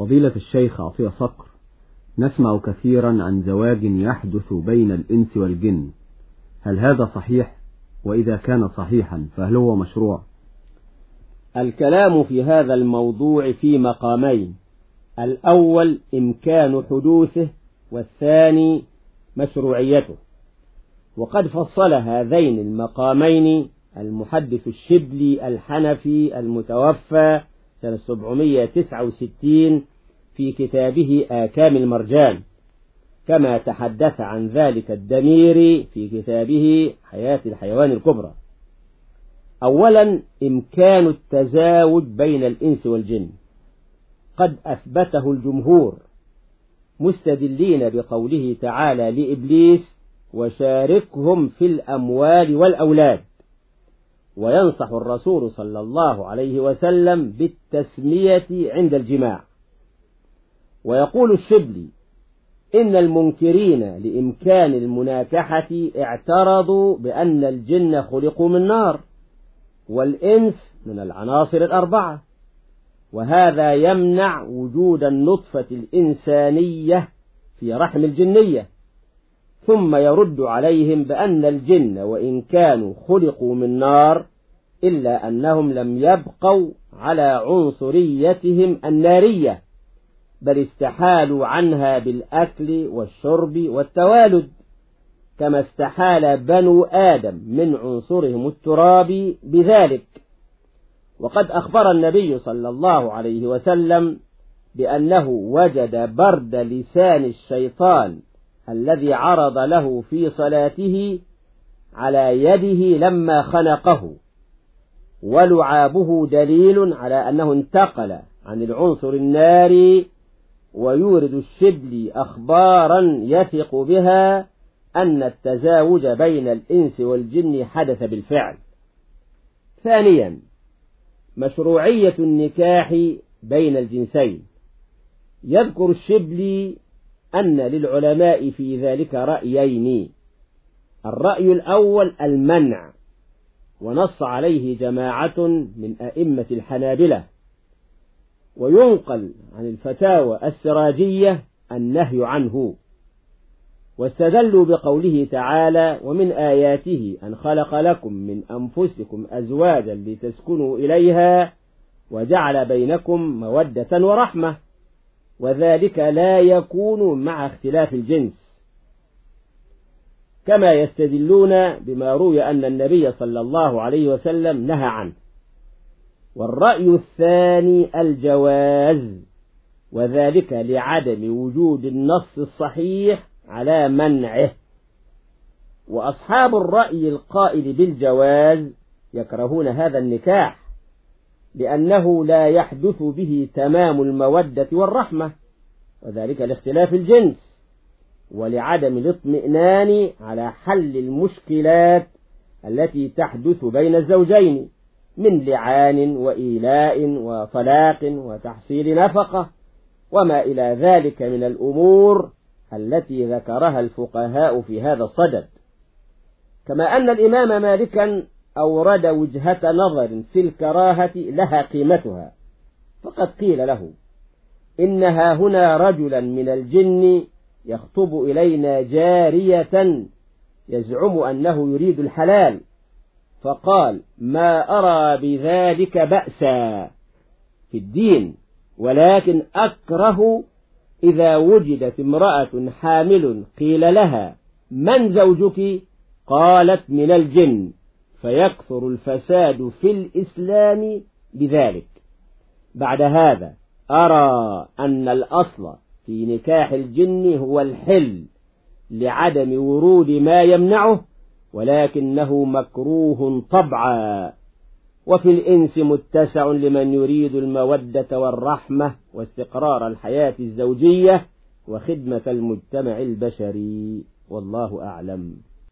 فضيلة الشيخ عطية صقر نسمع كثيرا عن زواج يحدث بين الإنس والجن. هل هذا صحيح؟ وإذا كان صحيحا فهل هو مشروع؟ الكلام في هذا الموضوع في مقامين. الأول إمكان حدوثه والثاني مشروعيته. وقد فصل هذين المقامين المحدث الشبلي الحنفي المتوفى سنة 769 في كتابه آكام المرجان. كما تحدث عن ذلك الدميري في كتابه حياة الحيوان الكبرى. أولا إمكان التزاوج بين الإنس والجن. قد أثبته الجمهور مستدلين بقوله تعالى لإبليس وشاركهم في الأموال والأولاد وينصح الرسول صلى الله عليه وسلم بالتسمية عند الجماع. ويقول الشبلي إن المنكرين لإمكان المناكحة اعترضوا بأن الجن خلقوا من نار والإنس من العناصر الأربعة. وهذا يمنع وجود النطفة الإنسانية في رحم الجنية. ثم يرد عليهم بأن الجن وإن كانوا خلقوا من نار إلا أنهم لم يبقوا على عنصريتهم النارية بل استحالوا عنها بالأكل والشرب والتوالد كما استحال بنو آدم من عنصرهم التراب بذلك. وقد أخبر النبي صلى الله عليه وسلم بأنه وجد برد لسان الشيطان الذي عرض له في صلاته على يده لما خنقه ولعابه دليل على أنه انتقل عن العنصر الناري ويورد الشبلي أخبارا يثق بها أن التزاوج بين الإنس والجن حدث بالفعل. ثانيا مشروعية النكاح بين الجنسين يذكر الشبلي أن للعلماء في ذلك رأيين. الرأي الأول المنع ونص عليه جماعة من أئمة الحنابلة. وينقل عن الفتاوى السراجية النهي عنه. واستدلوا بقوله تعالى ومن آياته أن خلق لكم من أنفسكم أزواجا لتسكنوا إليها وجعل بينكم مودة ورحمة. وذلك لا يكون مع اختلاف الجنس. كما يستدلون بما روي أن النبي صلى الله عليه وسلم نهى عنه. والرأي الثاني الجواز وذلك لعدم وجود النص الصحيح على منعه. وأصحاب الرأي القائل بالجواز يكرهون هذا النكاح. لأنه لا يحدث به تمام المودة والرحمة وذلك لاختلاف الجنس ولعدم الاطمئنان على حل المشكلات التي تحدث بين الزوجين من لعان وإيلاء وطلاق وتحصيل نفقة وما إلى ذلك من الأمور التي ذكرها الفقهاء في هذا الصدد. كما أن الإمام مالكا أورد وجهة نظر في الكراهة لها قيمتها. فقد قيل له إنها هنا رجلا من الجن يخطب إلينا جارية يزعم أنه يريد الحلال. فقال ما أرى بذلك بأسا في الدين ولكن أكره إذا وجدت امرأة حامل قيل لها من زوجك؟ قالت من الجن. فيكثر الفساد في الإسلام بذلك. بعد هذا أرى أن الأصل في نكاح الجن هو الحل لعدم ورود ما يمنعه ولكنه مكروه طبعا. وفي الإنس متسع لمن يريد المودة والرحمة واستقرار الحياة الزوجية وخدمة المجتمع البشري. والله أعلم.